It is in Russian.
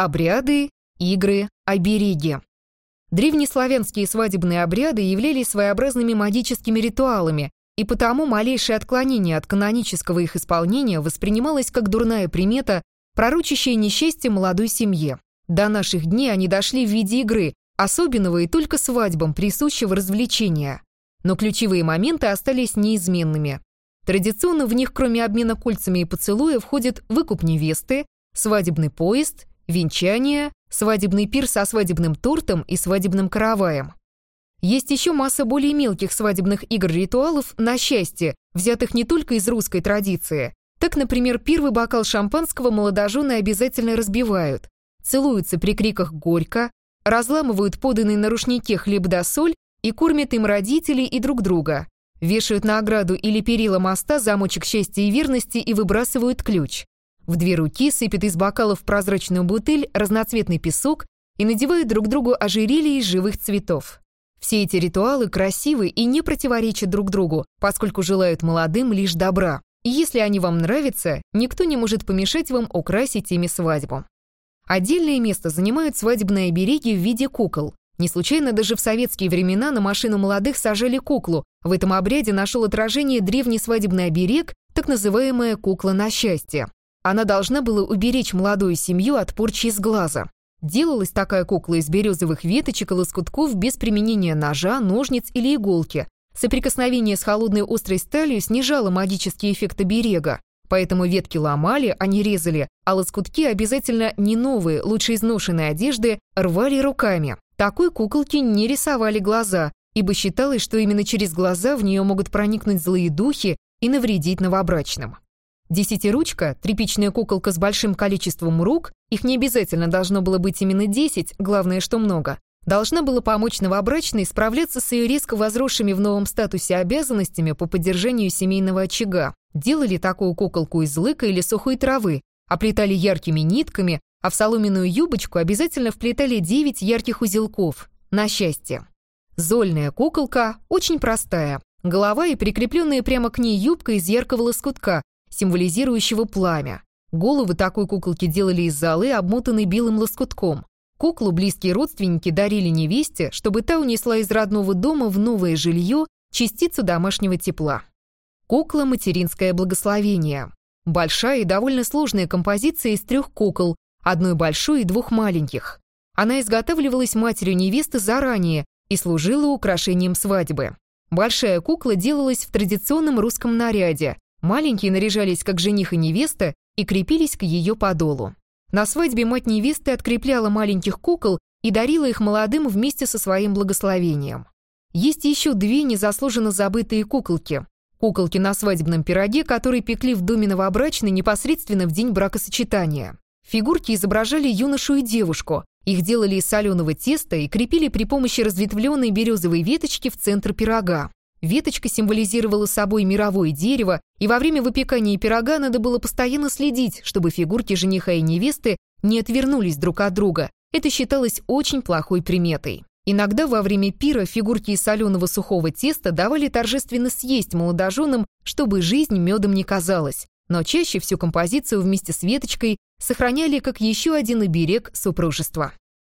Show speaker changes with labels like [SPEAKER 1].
[SPEAKER 1] Обряды, игры, обереги. Древнеславянские свадебные обряды являлись своеобразными магическими ритуалами, и потому малейшее отклонение от канонического их исполнения воспринималось как дурная примета, пророчащая несчастье молодой семье. До наших дней они дошли в виде игры, особенного и только свадьбам присущего развлечения. Но ключевые моменты остались неизменными. Традиционно в них, кроме обмена кольцами и поцелуя, входят выкуп невесты, свадебный поезд, венчание, свадебный пир со свадебным тортом и свадебным караваем. Есть еще масса более мелких свадебных игр-ритуалов на счастье, взятых не только из русской традиции. Так, например, первый бокал шампанского молодожены обязательно разбивают, целуются при криках «Горько», разламывают поданные на рушнике хлеб да соль и кормят им родителей и друг друга, вешают на ограду или перила моста замочек счастья и верности и выбрасывают ключ. В две руки сыпят из бокалов прозрачную бутыль разноцветный песок и надевают друг другу ожерелья из живых цветов. Все эти ритуалы красивы и не противоречат друг другу, поскольку желают молодым лишь добра. И если они вам нравятся, никто не может помешать вам украсить ими свадьбу. Отдельное место занимают свадебные обереги в виде кукол. Не случайно даже в советские времена на машину молодых сажали куклу. В этом обряде нашел отражение древний свадебный оберег, так называемая кукла на счастье. Она должна была уберечь молодую семью от порчи из глаза. Делалась такая кукла из березовых веточек и лоскутков без применения ножа, ножниц или иголки. Соприкосновение с холодной острой сталью снижало магический эффект оберега. Поэтому ветки ломали, а не резали, а лоскутки обязательно не новые, лучше изношенные одежды, рвали руками. Такой куколке не рисовали глаза, ибо считалось, что именно через глаза в нее могут проникнуть злые духи и навредить новобрачным. Десятиручка, тряпичная куколка с большим количеством рук, их не обязательно должно было быть именно десять, главное, что много, должна была помочь новобрачной справляться с ее резко возросшими в новом статусе обязанностями по поддержанию семейного очага. Делали такую куколку из лыка или сухой травы, оплетали яркими нитками, а в соломенную юбочку обязательно вплетали девять ярких узелков. На счастье. Зольная куколка очень простая. Голова и прикрепленная прямо к ней юбка из яркого лоскутка, символизирующего пламя. Головы такой куколки делали из золы, обмотанной белым лоскутком. Куклу близкие родственники дарили невесте, чтобы та унесла из родного дома в новое жилье частицу домашнего тепла. Кукла «Материнское благословение». Большая и довольно сложная композиция из трех кукол, одной большой и двух маленьких. Она изготавливалась матерью невесты заранее и служила украшением свадьбы. Большая кукла делалась в традиционном русском наряде, Маленькие наряжались как жених и невеста и крепились к ее подолу. На свадьбе мать невесты открепляла маленьких кукол и дарила их молодым вместе со своим благословением. Есть еще две незаслуженно забытые куколки. Куколки на свадебном пироге, которые пекли в доме новобрачной непосредственно в день бракосочетания. Фигурки изображали юношу и девушку. Их делали из соленого теста и крепили при помощи разветвленной березовой веточки в центр пирога. Веточка символизировала собой мировое дерево, и во время выпекания пирога надо было постоянно следить, чтобы фигурки жениха и невесты не отвернулись друг от друга. Это считалось очень плохой приметой. Иногда во время пира фигурки из соленого сухого теста давали торжественно съесть молодоженам, чтобы жизнь медом не казалась. Но чаще всю композицию вместе с веточкой сохраняли как еще один оберег супружества.